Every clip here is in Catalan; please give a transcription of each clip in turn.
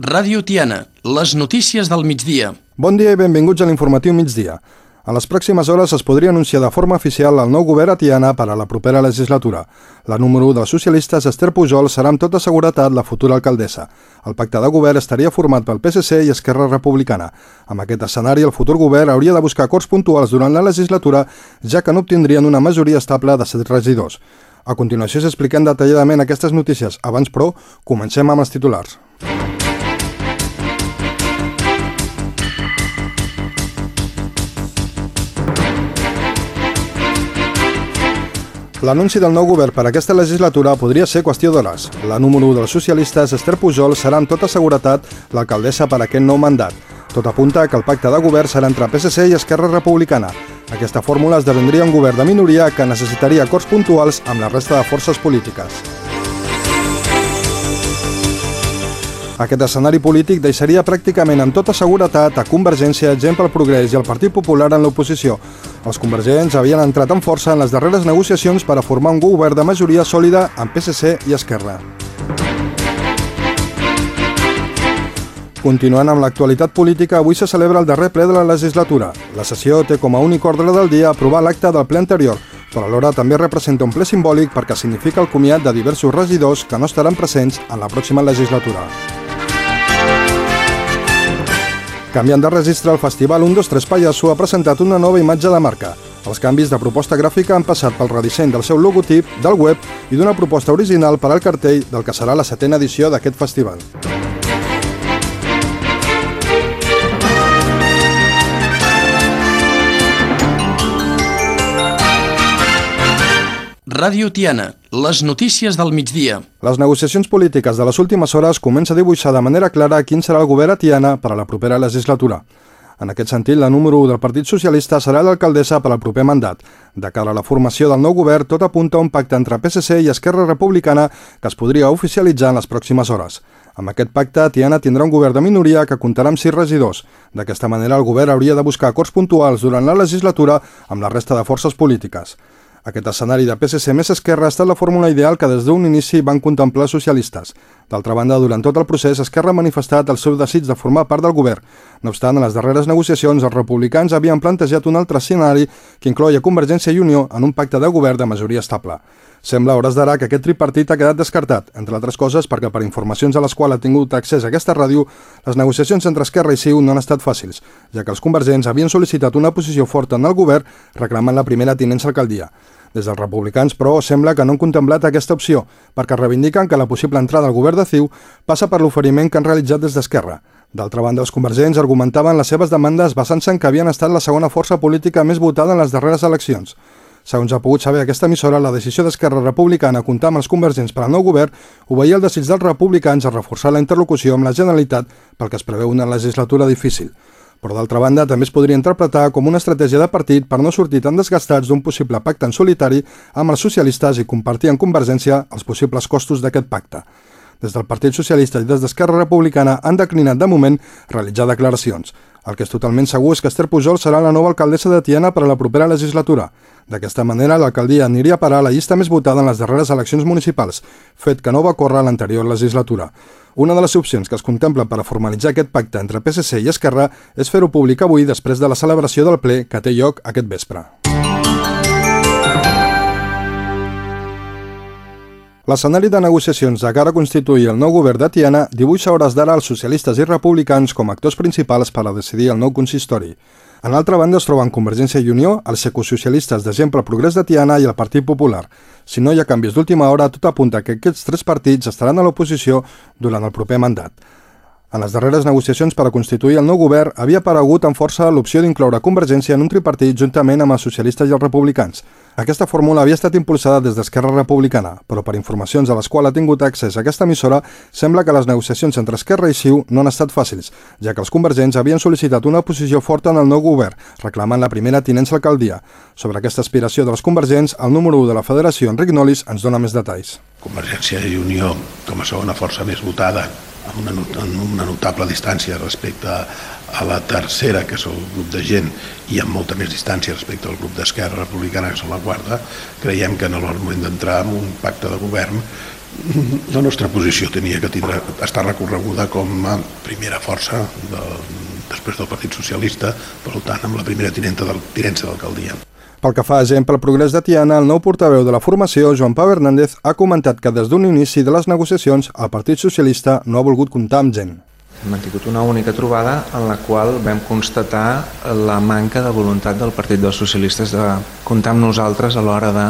Ràdio Tiana, les notícies del migdia. Bon dia i benvinguts a l'informatiu migdia. A les pròximes hores es podria anunciar de forma oficial el nou govern a Tiana per a la propera legislatura. La número 1 dels socialistes, Esther Pujol, serà amb tota seguretat la futura alcaldessa. El pacte de govern estaria format pel PSC i Esquerra Republicana. Amb aquest escenari, el futur govern hauria de buscar acords puntuals durant la legislatura, ja que no obtindrien una majoria estable de set regidors. A continuació s'expliquen detalladament aquestes notícies. Abans, però, comencem amb els titulars. L'anunci del nou govern per aquesta legislatura podria ser qüestió d'hores. La número 1 dels socialistes, Esther Pujol, serà amb tota seguretat l'alcaldessa per aquest nou mandat. Tot apunta que el pacte de govern serà entre PSC i Esquerra Republicana. Aquesta fórmula esdevendria un govern de minoria que necessitaria acords puntuals amb la resta de forces polítiques. Aquest escenari polític deixaria pràcticament amb tota seguretat a Convergència, Gent pel Progrés i el Partit Popular en l'oposició. Els convergents havien entrat amb força en les darreres negociacions per a formar un govern de majoria sòlida amb PSC i Esquerra. Continuant amb l'actualitat política, avui se celebra el darrer ple de la legislatura. La sessió té com a únic ordre del dia aprovar l'acte del ple anterior, però alhora també representa un ple simbòlic perquè significa el comiat de diversos regidors que no estaran presents en la pròxima legislatura. Canviant de registre, el festival 1, 2, 3 Pallasso ha presentat una nova imatge de marca. Els canvis de proposta gràfica han passat pel redisseny del seu logotip, del web i d'una proposta original per al cartell del que serà la setena edició d'aquest festival. Ràdio Tiana, les notícies del migdia. Les negociacions polítiques de les últimes hores comença a dibuixar de manera clara quin serà el govern a Tiana per a la propera legislatura. En aquest sentit, la número 1 del Partit Socialista serà l'alcaldessa per al proper mandat. De cara a la formació del nou govern, tot apunta a un pacte entre PSC i Esquerra Republicana que es podria oficialitzar en les pròximes hores. Amb aquest pacte, Tiana tindrà un govern de minoria que comptarà amb sis regidors. D'aquesta manera, el govern hauria de buscar acords puntuals durant la legislatura amb la resta de forces polítiques. Aquest escenari de PSC més Esquerra ha estat la fórmula ideal que des d'un inici van contemplar socialistes. D'altra banda, durant tot el procés, Esquerra ha manifestat el seu desig de formar part del govern. No obstant, en les darreres negociacions, els republicans havien plantejat un altre escenari que incloia Convergència i Unió en un pacte de govern de majoria estable. Sembla hores d'ara que aquest tripartit ha quedat descartat, entre altres coses perquè per informacions a les quals ha tingut accés a aquesta ràdio, les negociacions entre Esquerra i CiU no han estat fàcils, ja que els convergents havien sol·licitat una posició forta en el govern reclamant la primera tinença alcaldia. Des dels republicans, però, sembla que no han contemplat aquesta opció, perquè reivindiquen que la possible entrada al govern de CiU passa per l'oferiment que han realitzat des d'Esquerra. D'altra banda, els convergents argumentaven les seves demandes basant-se en que havien estat la segona força política més votada en les darreres eleccions. Segons ha pogut saber aquesta emissora, la decisió d'Esquerra Republicana a comptar amb els convergents per al nou govern obeïa el desig dels republicans a reforçar la interlocució amb la Generalitat pel que es preveu una legislatura difícil. Però d'altra banda, també es podria interpretar com una estratègia de partit per no sortir tan desgastats d'un possible pacte en solitari amb els socialistes i compartir en convergència els possibles costos d'aquest pacte. Des del Partit Socialista i des d'Esquerra Republicana han declinat de moment realitzar declaracions. El que és totalment segur és que Esther Pujol serà la nova alcaldessa de Tiana per a la propera legislatura. D'aquesta manera, l'alcaldia aniria a parar la llista més votada en les darreres eleccions municipals, fet que no va córrer a l'anterior legislatura. Una de les opcions que es contempla per a formalitzar aquest pacte entre PSC i Esquerra és fer-ho públic avui després de la celebració del ple que té lloc aquest vespre. L'escenari de negociacions de cara a constituir el nou govern de Tiana dibuixa hores d'ara els socialistes i republicans com a actors principals per a decidir el nou consistori. En l'altra banda es troben Convergència i Unió, els ecosocialistes de Gent pel Progrés de Tiana i el Partit Popular. Si no hi ha canvis d'última hora, tot apunta que aquests tres partits estaran a l'oposició durant el proper mandat. En les darreres negociacions per a constituir el nou govern havia aparegut amb força l'opció d'incloure Convergència en un tripartit juntament amb els socialistes i els republicans. Aquesta fórmula havia estat impulsada des d'Esquerra Republicana, però per informacions a les quals ha tingut accés aquesta emissora, sembla que les negociacions entre Esquerra i CiU no han estat fàcils, ja que els convergents havien sol·licitat una posició forta en el nou govern, reclamant la primera tinença alcaldia. Sobre aquesta aspiració dels convergents, el número 1 de la federació, Enric Nolis, ens dona més detalls. Convergència i Unió, com a segona força més votada, amb una, amb una notable distància respecte a la tercera, que és el grup de gent, i amb molta més distància respecte al grup d'Esquerra Republicana, que és la quarta, creiem que en el moment d'entrar en un pacte de govern La nostra posició tenia que tindre, estar recorreguda com a primera força de, després del Partit Socialista, per tant, amb la primera tinenta del, tinença d'alcaldia. Pel que fa a gent pel progrés de Tiana, el nou portaveu de la formació, Joan Pau Hernández, ha comentat que des d'un inici de les negociacions el Partit Socialista no ha volgut comptar amb gent. Hem tingut una única trobada en la qual vam constatar la manca de voluntat del Partit dels Socialistes de comptar amb nosaltres a l'hora de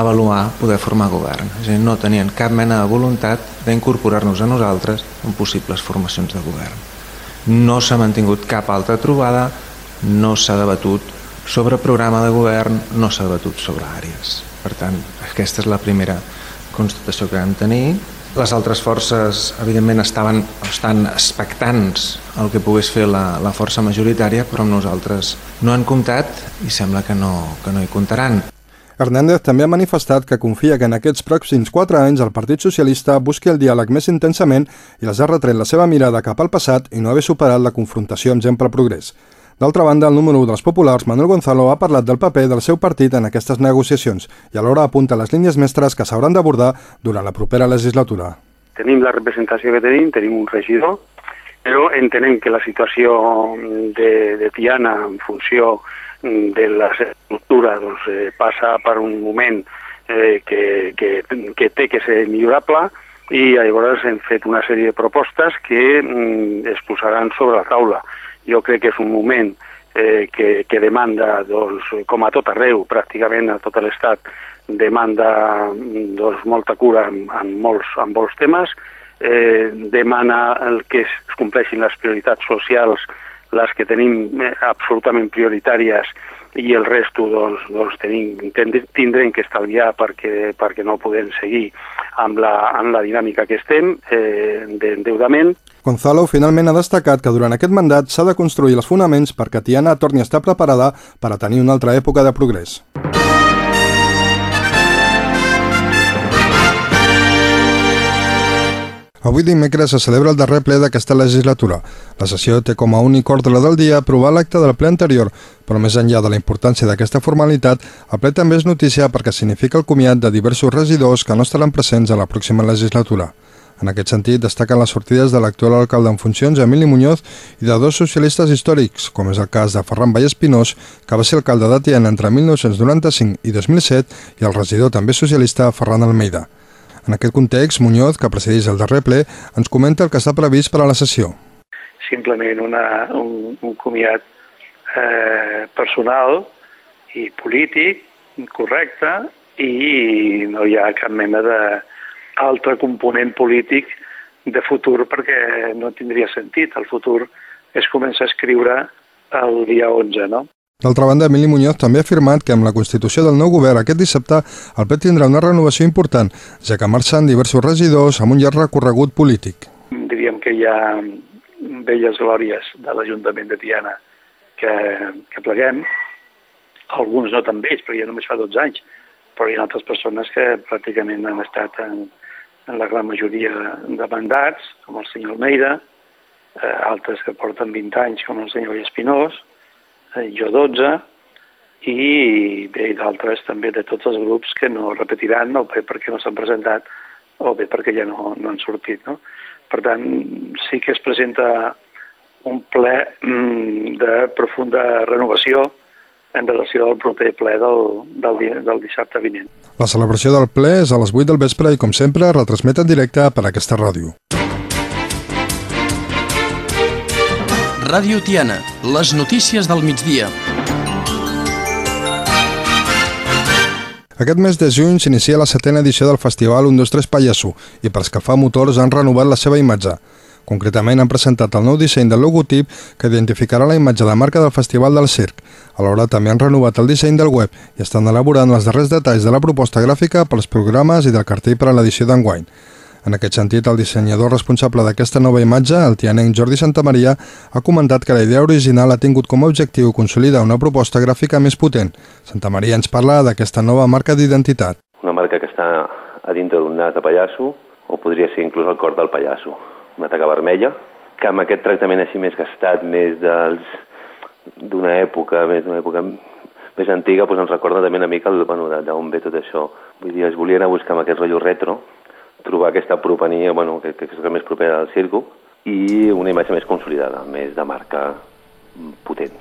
avaluar poder formar govern. És a dir, no tenien cap mena de voluntat d'incorporar-nos a nosaltres en possibles formacions de govern. No s'ha mantingut cap altra trobada, no s'ha debatut sobre programa de govern, no s'ha debatut sobre àrees. Per tant, aquesta és la primera constatació que vam tenir. Les altres forces, evidentment, estaven estan expectants el que pogués fer la, la força majoritària, però amb nosaltres no han comptat i sembla que no, que no hi comptaran. Hernández també ha manifestat que confia que en aquests pròxims quatre anys el Partit Socialista busqui el diàleg més intensament i les ha retret la seva mirada cap al passat i no haver superat la confrontació amb gent per progrés. D'altra banda, el número 1 dels populars, Manuel Gonzalo, ha parlat del paper del seu partit en aquestes negociacions i alhora apunta les línies mestres que s'hauran d'abordar durant la propera legislatura. Tenim la representació que tenim, tenim un regidor, però entenem que la situació de, de Tiana en funció de l'estructura doncs, eh, passa per un moment eh, que, que, que té que ser millorable i llavors hem fet una sèrie de propostes que mm, es posaran sobre la taula. Jo crec que és un moment eh, que, que demanda, doncs, com a tot arreu, pràcticament a tot l'estat, demanda doncs, molta cura en, en, molts, en molts temes, eh, demana el que es compleixin les prioritats socials les que tenim eh, absolutament prioritàries i el resto doncs, doncs tenim, tindrem que estalviar perquè, perquè no podem seguir amb la, amb la dinàmica que estem eh, d'endeudament. Gonzalo finalment ha destacat que durant aquest mandat s'ha de construir els fonaments perquè Tiana torni a estar preparada per a tenir una altra època de progrés. Avui dimecres se celebra el darrer ple d'aquesta legislatura. La sessió té com a únic ordre del dia aprovar l'acte del ple anterior, però més enllà de la importància d'aquesta formalitat, el ple també és notícia perquè significa el comiat de diversos regidors que no estaran presents a la pròxima legislatura. En aquest sentit, destaquen les sortides de l'actual alcalde en funcions, Emili Muñoz, i de dos socialistes històrics, com és el cas de Ferran Vallespinós, que va ser alcalde de Tiana entre 1995 i 2007, i el regidor també socialista Ferran Almeida. En aquest context, Muñoz, que presideix el darrer ple, ens comenta el que està previst per a la sessió. Simplement una, un, un comiat eh, personal i polític correcte i no hi ha cap mena d'altre component polític de futur perquè no tindria sentit. El futur es comença a escriure el dia 11, no? D'altra banda, Emili Muñoz també ha afirmat que amb la constitució del nou govern aquest dissabte el ple tindrà una renovació important, ja que marxen diversos regidors amb un llarg recorregut polític. Diríem que hi ha velles glòries de l'Ajuntament de Tiana que, que pleguem, alguns no tan vells, perquè ja només fa 12 anys, però hi ha altres persones que pràcticament han estat en, en la gran majoria de mandats, com el senyor Almeida, eh, altres que porten 20 anys, com el senyor Espinós, jo 12, i bé, d'altres també de tots els grups que no repetiran, o bé perquè no s'han presentat, o bé perquè ja no, no han sortit. No? Per tant, sí que es presenta un ple mm, de profunda renovació en relació al proper ple del, del, del dissabte vinent. La celebració del ple és a les 8 del vespre i, com sempre, retransmet en directe per aquesta ràdio. Ràdio Tiana, les notícies del migdia. Aquest mes de juny s'inicia la setena edició del festival 1, 2, 3 Pallasso i per escalfar motors han renovat la seva imatge. Concretament han presentat el nou disseny del logotip que identificarà la imatge de marca del Festival del Circ. Alhora també han renovat el disseny del web i estan elaborant els darrers detalls de la proposta gràfica pels programes i del cartell per a l'edició d'enguany. En aquest sentit, el dissenyador responsable d'aquesta nova imatge, el tianenc Jordi Santamaria, ha comentat que la idea original ha tingut com a objectiu consolidar una proposta gràfica més potent. Santamaria ens parla d'aquesta nova marca d'identitat. Una marca que està a dintre d'un nas de pallasso, o podria ser inclús el cor del pallasso. Una taca vermella, que amb aquest tractament així més gastat, més dels d'una època, més d'una època més antiga, doncs ens recorda també una mica el, bueno, d'on ve tot això. Vull dir, es volien a buscar amb aquest rotllo retro, trobar aquesta propania, bueno, que, que és el més propera al circo, i una imatge més consolidada, més de marca potent.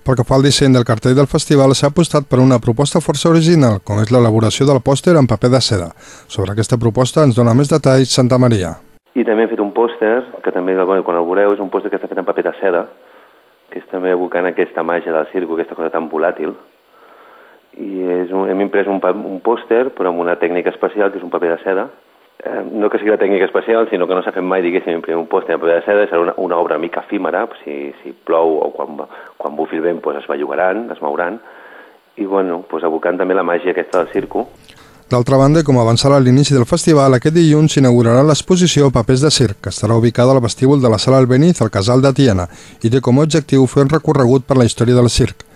Pel que fa al disseny del cartell del festival, s'ha apostat per una proposta força original, com és l'elaboració del pòster en paper de seda. Sobre aquesta proposta ens dona més detalls Santa Maria. I també hem fet un pòster, que també, bueno, quan el veureu, és un pòster que està fet en paper de seda, que és també evocant aquesta màgia del circo, aquesta cosa tan volàtil. I és un, hem imprès un, un pòster, però amb una tècnica especial, que és un paper de seda, eh, no que sigui la tècnica especial, sinó que no s'ha fet mai, diguéssim, imprimir un pòster en paper de seda, serà una, una obra mica efímera, si, si plou o quan, quan bufi el vent pues, es bellugaran, es mouran, i bueno, pues, abocant també la màgia aquesta del circo. D'altra banda, com avançarà a l'inici del festival, aquest dilluns s'inaugurarà l'exposició Papers de Circ, que estarà ubicada al vestíbul de la Sala Albeniz, al Casal de Tiana, i té com a objectiu fer un recorregut per la història del circ.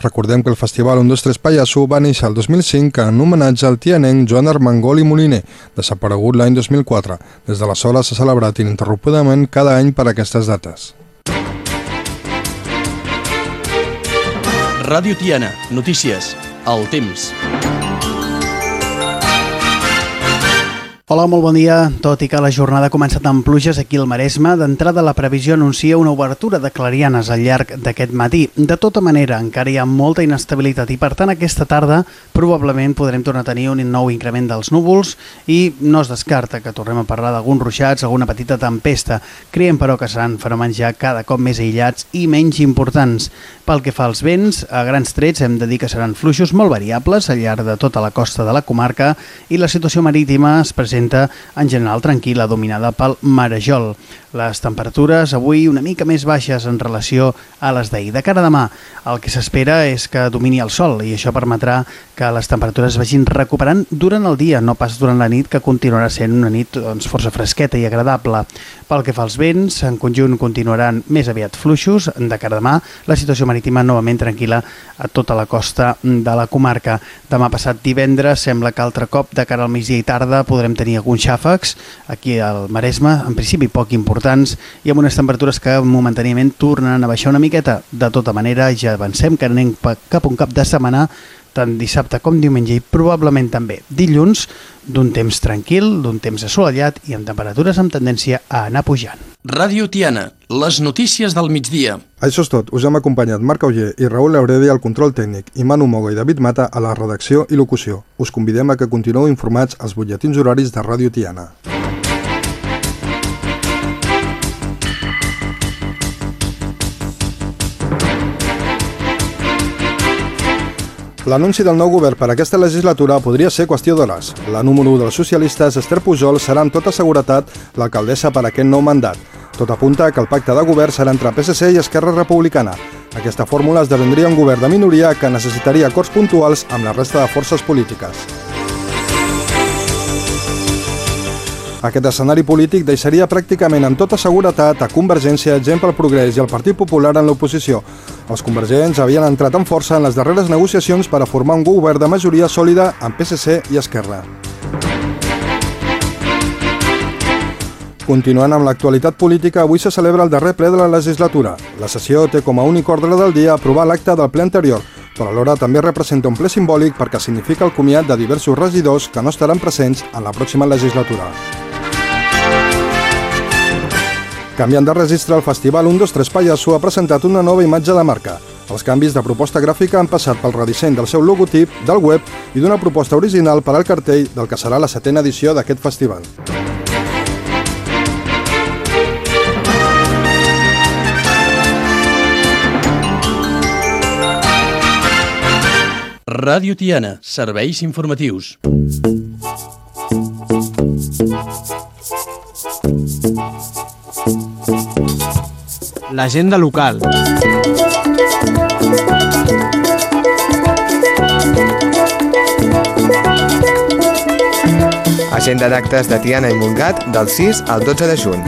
Recordem que el festival 1, 2, 3 Pallasso va néixer el 2005 en homenatge al tianenc Joan Armengol i Moliner, desaparegut l'any 2004. Des d'aleshores s'ha celebrat ininterrompudament cada any per aquestes dates. Ràdio Tiana, notícies, el temps. Hola, molt bon dia. Tot i que la jornada ha començat amb pluges aquí al Maresme, d'entrada la previsió anuncia una obertura de clarianes al llarg d'aquest matí. De tota manera, encara hi ha molta inestabilitat i, per tant, aquesta tarda probablement podrem tornar a tenir un nou increment dels núvols i no es descarta que tornem a parlar d'alguns ruixats, alguna petita tempesta. Creiem, però, que seran fenòmens ja cada cop més aïllats i menys importants. Pel que fa als vents, a grans trets hem de dir que seran fluixos molt variables al llarg de tota la costa de la comarca i la situació marítima es presenta presenta en general tranquil·la, dominada pel marejol. Les temperatures avui una mica més baixes en relació a les d'ahir. De cara a demà, el que s'espera és que domini el sol i això permetrà que les temperatures vagin recuperant durant el dia, no pas durant la nit, que continuarà sent una nit doncs, força fresqueta i agradable. Pel que fa als vents, en conjunt continuaran més aviat fluixos. De cara a demà, la situació marítima novament tranquil·la a tota la costa de la comarca. Demà passat divendres sembla que altre cop de cara al migdia i tarda podrem tenir alguns xàfecs aquí al Maresme, en principi poc important importants i amb unes temperatures que momentàniament tornen a baixar una miqueta. De tota manera, ja avancem que anem cap a un cap de setmana tant dissabte com diumenge i probablement també dilluns d'un temps tranquil, d'un temps assolellat i amb temperatures amb tendència a anar pujant. Ràdio Tiana, les notícies del migdia. Això és tot. Us hem acompanyat Marc Auger i Raül Lauredi al control tècnic i Manu Moga i David Mata a la redacció i locució. Us convidem a que continueu informats als butlletins horaris de Ràdio Tiana. L'anunci del nou govern per a aquesta legislatura podria ser qüestió d'hores. La número 1 dels socialistes, Esther Pujol, serà amb tota seguretat l'alcaldessa per a aquest nou mandat. Tot apunta que el pacte de govern serà entre PSC i Esquerra Republicana. Aquesta fórmula esdevendria un govern de minoria que necessitaria acords puntuals amb la resta de forces polítiques. Aquest escenari polític deixaria pràcticament amb tota seguretat a Convergència, Gent pel Progrés i el Partit Popular en l'oposició. Els convergents havien entrat amb força en les darreres negociacions per a formar un govern de majoria sòlida amb PSC i Esquerra. Continuant amb l'actualitat política, avui se celebra el darrer ple de la legislatura. La sessió té com a únic ordre del dia aprovar l'acte del ple anterior, però alhora també representa un ple simbòlic perquè significa el comiat de diversos regidors que no estaran presents en la pròxima legislatura. Canviant de registre, el Festival 123 Pallasso ha presentat una nova imatge de marca. Els canvis de proposta gràfica han passat pel redisseny del seu logotip, del web i d'una proposta original per al cartell del que serà la setena edició d'aquest festival. Ràdio Tiana, serveis informatius. L'agenda local. Agenda d'actes de Tiana i Montgat del 6 al 12 de juny.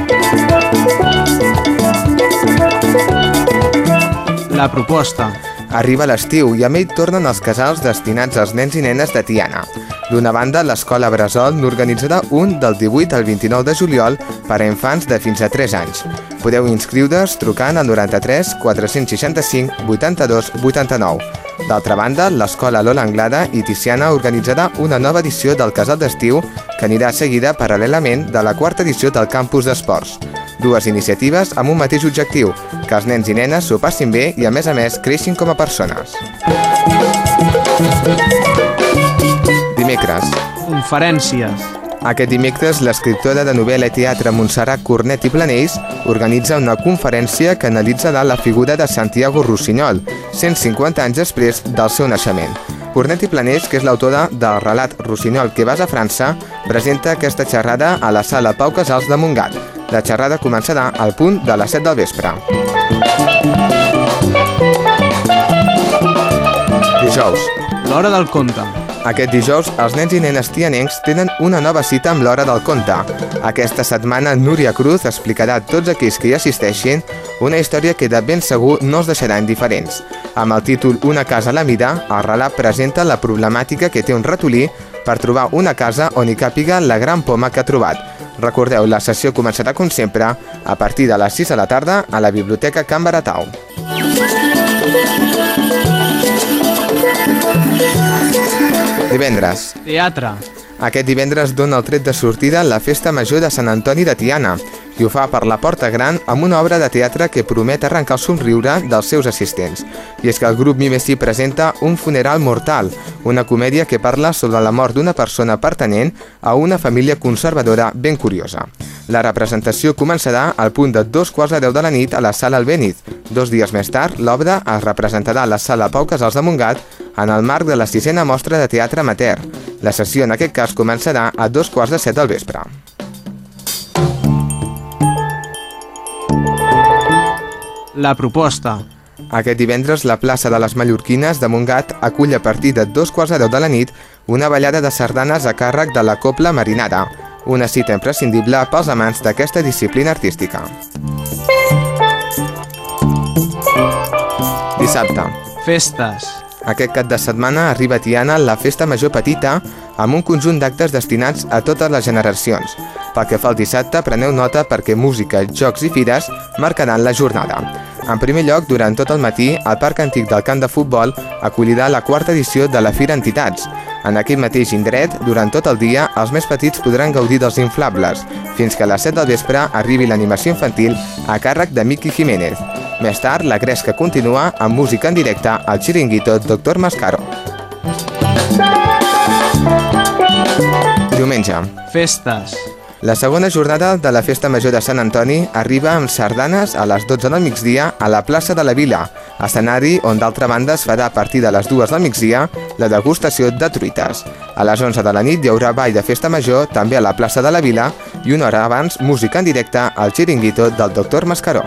La proposta. Arriba l'estiu i amb ell tornen els casals destinats als nens i nenes de Tiana. D'una banda, l'Escola Bressol n'organitzarà un del 18 al 29 de juliol per a infants de fins a 3 anys. Podeu inscriure's trucant al 93 465 82 89. D'altra banda, l'escola Lola Anglada i Tiziana organitzarà una nova edició del Casal d'Estiu que anirà seguida paral·lelament de la quarta edició del Campus d'Esports. Dues iniciatives amb un mateix objectiu, que els nens i nenes s'ho passin bé i, a més a més, creixin com a persones. Dimecres. Conferències. Aquest dimecres, l'escriptora de novel·la i teatre Montserrat Cornet i Planells organitza una conferència que analitzarà la figura de Santiago Rossinyol, 150 anys després del seu naixement. Cornet i Planells, que és l'autora del relat Rossinyol que vas a França, presenta aquesta xerrada a la sala Pau Casals de Montgat. La xerrada començarà al punt de les 7 del vespre. Dijous. L'hora del conte. Aquest dijous, els nens i nenes tianencs tenen una nova cita amb l'Hora del Conte. Aquesta setmana, Núria Cruz explicarà a tots aquells que hi assisteixin una història que de ben segur no els deixarà indiferents. Amb el títol Una casa a la mida, el relat presenta la problemàtica que té un ratolí per trobar una casa on hi càpiga la gran poma que ha trobat. Recordeu, la sessió començarà com sempre a partir de les 6 de la tarda a la Biblioteca Can Baratau. Divendres. Teatre. Aquest divendres dona el tret de sortida la Festa Major de Sant Antoni de Tiana i ho fa per la Porta Gran amb una obra de teatre que promet arrencar el somriure dels seus assistents. I és que el grup Mimesí presenta Un funeral mortal, una comèdia que parla sobre la mort d'una persona pertanent a una família conservadora ben curiosa. La representació començarà al punt de dos quarts de deu de la nit a la Sala Albéniz. Dos dies més tard, l'obra es representarà a la Sala Pau Casals de Montgat en el marc de la sisena mostra de teatre amateur. La sessió en aquest cas començarà a dos quarts de set del vespre. La proposta. Aquest divendres, la plaça de les Mallorquines de Montgat acull a partir de dos quarts de deu de la nit una ballada de sardanes a càrrec de la Copla Marinada, una cita imprescindible pels amants d'aquesta disciplina artística. Dissabte. Festes. Aquest cap de setmana arriba a Tiana la Festa Major Petita amb un conjunt d'actes destinats a totes les generacions. Pel que fa al dissabte, preneu nota perquè música, jocs i fires marcaran la jornada. En primer lloc, durant tot el matí, el Parc Antic del Camp de Futbol acollirà la quarta edició de la Fira Entitats. En aquest mateix indret, durant tot el dia, els més petits podran gaudir dels inflables, fins que a les 7 del vespre arribi l'animació infantil a càrrec de Miqui Jiménez. Més tard, la gresca continua amb música en directe al xiringuito Dr. Mascaro. Diumenge. Festes. La segona jornada de la Festa Major de Sant Antoni arriba amb sardanes a les 12 del migdia a la plaça de la Vila, escenari on d'altra banda es farà a partir de les 2 del migdia la degustació de truites. A les 11 de la nit hi haurà ball de Festa Major també a la plaça de la Vila i una hora abans música en directe al xiringuito del Dr. Mascaró.